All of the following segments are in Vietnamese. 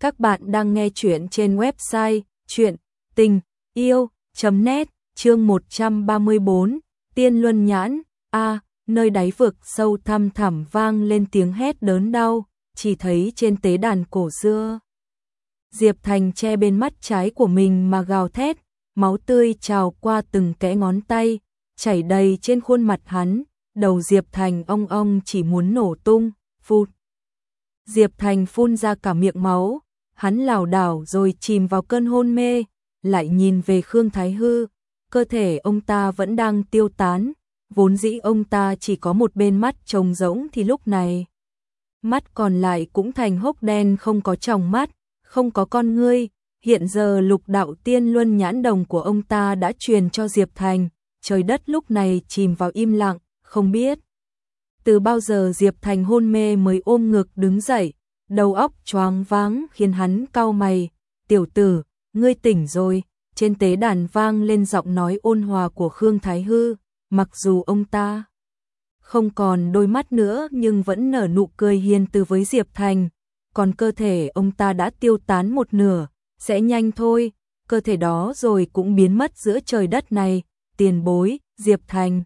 Các bạn đang nghe chuyện trên website chuyện tình yêu.net chương 134 Tiên Luân Nhãn A nơi đáy vực sâu thăm thẳm vang lên tiếng hét đớn đau, chỉ thấy trên tế đàn cổ xưa. Diệp Thành che bên mắt trái của mình mà gào thét, máu tươi trào qua từng kẽ ngón tay, chảy đầy trên khuôn mặt hắn, đầu Diệp Thành ong ong chỉ muốn nổ tung, phụt. Diệp Thành phun ra cả miệng máu, hắn lảo đảo rồi chìm vào cơn hôn mê, lại nhìn về Khương Thái Hư, cơ thể ông ta vẫn đang tiêu tán, vốn dĩ ông ta chỉ có một bên mắt trống rỗng thì lúc này mắt còn lại cũng thành hốc đen không có tròng mắt, không có con ngươi, hiện giờ lục đạo tiên luân nhãn đồng của ông ta đã truyền cho Diệp Thành, trời đất lúc này chìm vào im lặng, không biết. Từ bao giờ Diệp Thành hôn mê mới ôm ngực đứng dậy, đầu óc choáng váng khiến hắn cau mày, tiểu tử, ngươi tỉnh rồi, trên tế đàn vang lên giọng nói ôn hòa của Khương Thái Hư, mặc dù ông ta không còn đôi mắt nữa nhưng vẫn nở nụ cười hiền từ với Diệp Thành, còn cơ thể ông ta đã tiêu tán một nửa, sẽ nhanh thôi, cơ thể đó rồi cũng biến mất giữa trời đất này, tiền bối, Diệp Thành.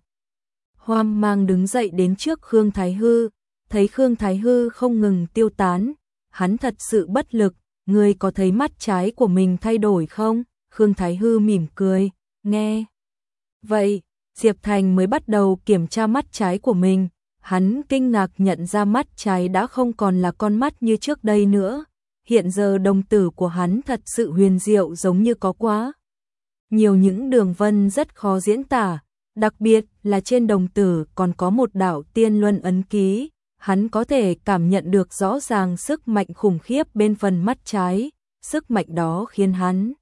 hoang mang đứng dậy đến trước Khương Thái Hư, thấy Khương Thái Hư không ngừng tiêu tán, hắn thật sự bất lực, ngươi có thấy mắt trái của mình thay đổi không? Khương Thái Hư mỉm cười, nghe. Vậy, Diệp Thành mới bắt đầu kiểm tra mắt trái của mình, hắn kinh ngạc nhận ra mắt trái đã không còn là con mắt như trước đây nữa, hiện giờ đồng tử của hắn thật sự huyền diệu giống như có quá. Nhiều những đường vân rất khó diễn tả, đặc biệt là trên đồng tử còn có một đạo tiên luân ấn ký, hắn có thể cảm nhận được rõ ràng sức mạnh khủng khiếp bên phần mắt trái, sức mạnh đó khiến hắn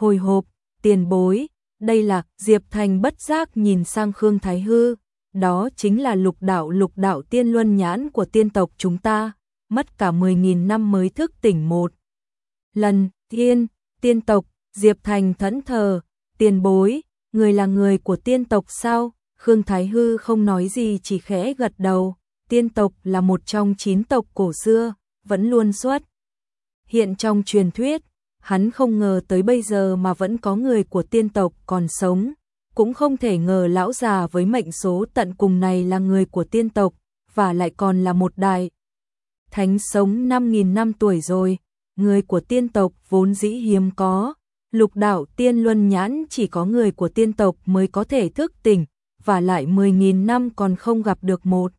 hồi hộp, tiền bối, đây là Diệp Thành bất giác nhìn sang Khương Thái Hư, đó chính là lục đạo lục đạo tiên luân nhãn của tiên tộc chúng ta, mất cả 10.000 năm mới thức tỉnh một. Lần, thiên, tiên tộc, Diệp Thành thẫn thờ, tiền bối, người là người của tiên tộc sao? Khương Thái Hư không nói gì chỉ khẽ gật đầu, tiên tộc là một trong chín tộc cổ xưa, vẫn luôn xuất. Hiện trong truyền thuyết, hắn không ngờ tới bây giờ mà vẫn có người của tiên tộc còn sống, cũng không thể ngờ lão già với mệnh số tận cùng này là người của tiên tộc, và lại còn là một đại. Thánh sống 5.000 năm tuổi rồi, người của tiên tộc vốn dĩ hiếm có, lục đạo tiên luân nhãn chỉ có người của tiên tộc mới có thể thức tỉnh, và lại 10.000 năm còn không gặp được một.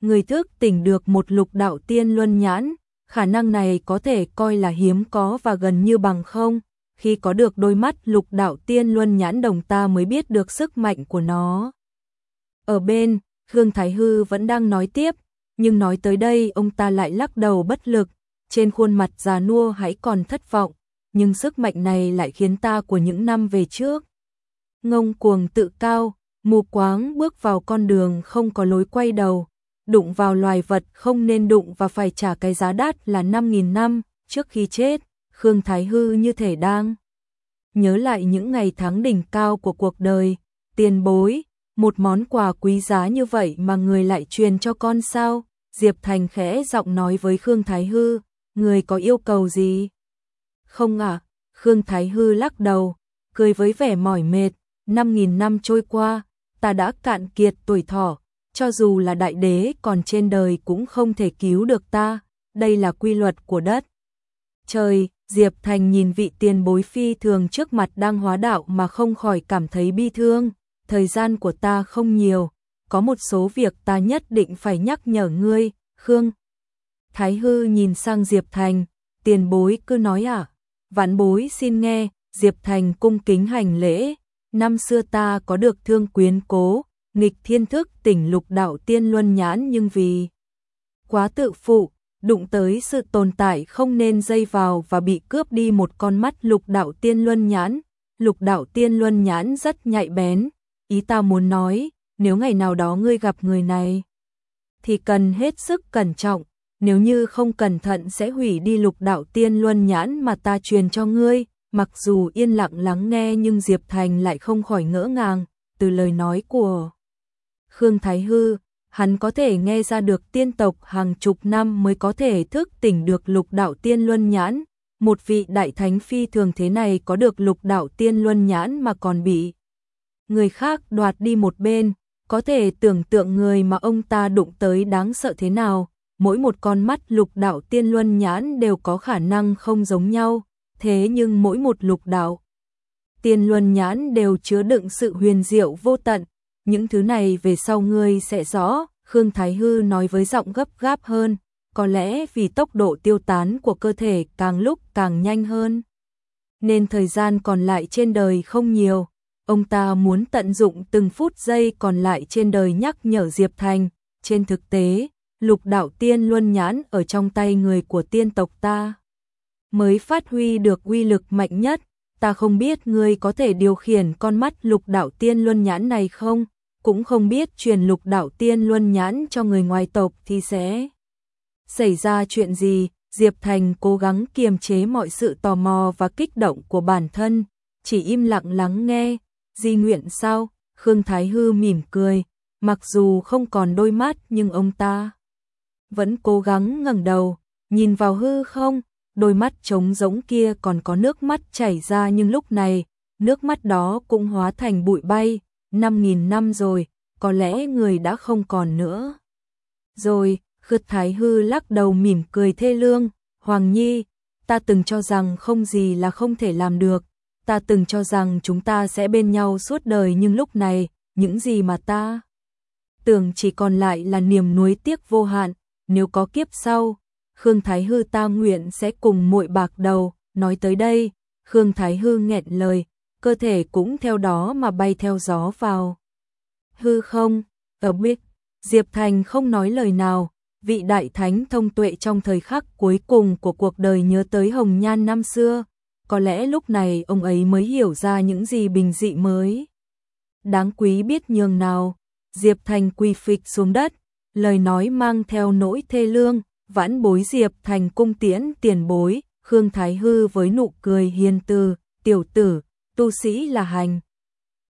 Người thức tỉnh được một lục đạo tiên luân nhãn, khả năng này có thể coi là hiếm có và gần như bằng không, khi có được đôi mắt lục đạo tiên luân nhãn đồng ta mới biết được sức mạnh của nó. Ở bên, Khương Thái Hư vẫn đang nói tiếp, nhưng nói tới đây ông ta lại lắc đầu bất lực, trên khuôn mặt già nua hãy còn thất vọng, nhưng sức mạnh này lại khiến ta của những năm về trước. Ngông cuồng tự cao, mù quáng bước vào con đường không có lối quay đầu, đụng vào loài vật không nên đụng và phải trả cái giá đắt là 5.000 năm trước khi chết, Khương Thái Hư như thể đang nhớ lại những ngày tháng đỉnh cao của cuộc đời, tiền bối, một món quà quý giá như vậy mà người lại truyền cho con sao? Diệp Thành khẽ giọng nói với Khương Thái Hư, người có yêu cầu gì? Không ạ, Khương Thái Hư lắc đầu, cười với vẻ mỏi mệt, 5.000 năm trôi qua, ta đã cạn kiệt tuổi thọ, cho dù là đại đế còn trên đời cũng không thể cứu được ta, đây là quy luật của đất. Trời, Diệp Thành nhìn vị tiền bối phi thường trước mặt đang hóa đạo mà không khỏi cảm thấy bi thương, thời gian của ta không nhiều, có một số việc ta nhất định phải nhắc nhở ngươi, Khương. Thái hư nhìn sang Diệp Thành, tiền bối cứ nói à, vãn bối xin nghe, Diệp Thành cung kính hành lễ, năm xưa ta có được thương quyến cố, nghịch thiên thức tỉnh lục đạo tiên luân nhãn nhưng vì quá tự phụ, đụng tới sự tồn tại không nên dây vào và bị cướp đi một con mắt lục đạo tiên luân nhãn. Lục đạo tiên luân nhãn rất nhạy bén, ý ta muốn nói, nếu ngày nào đó ngươi gặp người này, thì cần hết sức cẩn trọng, nếu như không cẩn thận sẽ hủy đi lục đạo tiên luân nhãn mà ta truyền cho ngươi. Mặc dù yên lặng lắng nghe nhưng Diệp Thành lại không khỏi ngỡ ngàng từ lời nói của Khương Thái Hư, hắn có thể nghe ra được tiên tộc hàng chục năm mới có thể thức tỉnh được lục đạo tiên luân nhãn, một vị đại thánh phi thường thế này có được lục đạo tiên luân nhãn mà còn bị người khác đoạt đi một bên, có thể tưởng tượng người mà ông ta đụng tới đáng sợ thế nào, mỗi một con mắt lục đạo tiên luân nhãn đều có khả năng không giống nhau, thế nhưng mỗi một lục đạo tiên luân nhãn đều chứa đựng sự huyền diệu vô tận, những thứ này về sau ngươi sẽ rõ, Khương Thái Hư nói với giọng gấp gáp hơn, có lẽ vì tốc độ tiêu tán của cơ thể càng lúc càng nhanh hơn. Nên thời gian còn lại trên đời không nhiều, ông ta muốn tận dụng từng phút giây còn lại trên đời nhắc nhở Diệp Thành, trên thực tế, lục đạo tiên luân nhãn ở trong tay người của tiên tộc ta. Mới phát huy được uy lực mạnh nhất, ta không biết ngươi có thể điều khiển con mắt lục đạo tiên luân nhãn này không, cũng không biết truyền lục đạo tiên luân nhãn cho người ngoài tộc thì sẽ xảy ra chuyện gì. Diệp Thành cố gắng kiềm chế mọi sự tò mò và kích động của bản thân, chỉ im lặng lắng nghe, di nguyện sao, Khương Thái Hư mỉm cười, mặc dù không còn đôi mắt nhưng ông ta vẫn cố gắng ngẩng đầu, nhìn vào hư không, đôi mắt trống rỗng kia còn có nước mắt chảy ra nhưng lúc này, nước mắt đó cũng hóa thành bụi bay, 5.000 năm rồi, có lẽ người đã không còn nữa. Rồi, Khất Thái Hư lắc đầu mỉm cười thê lương, Hoàng Nhi, ta từng cho rằng không gì là không thể làm được, ta từng cho rằng chúng ta sẽ bên nhau suốt đời nhưng lúc này, những gì mà ta tưởng chỉ còn lại là niềm nuối tiếc vô hạn, nếu có kiếp sau, Khương Thái Hư ta nguyện sẽ cùng muội bạc đầu, nói tới đây, Khương Thái Hư nghẹn lời, cơ thể cũng theo đó mà bay theo gió vào. Hư không, ở biết, Diệp Thành không nói lời nào, vị đại thánh thông tuệ trong thời khắc cuối cùng của cuộc đời nhớ tới Hồng Nhan năm xưa, có lẽ lúc này ông ấy mới hiểu ra những gì bình dị mới. Đáng quý biết nhường nào, Diệp Thành quỳ phịch xuống đất, lời nói mang theo nỗi thê lương, vãn bối Diệp Thành cung tiễn tiền bối, Khương Thái Hư với nụ cười hiền từ, tiểu tử, tu sĩ là hành.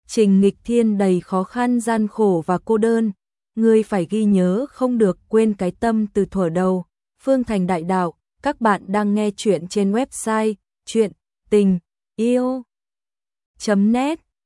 Trình nghịch thiên đầy khó khăn gian khổ và cô đơn, ngươi phải ghi nhớ không được quên cái tâm từ thuở đầu. Phương Thành Đại Đạo, các bạn đang nghe chuyện trên website chuyện tình yêu.net